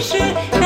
是